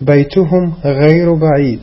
بيتهم غير بعيد.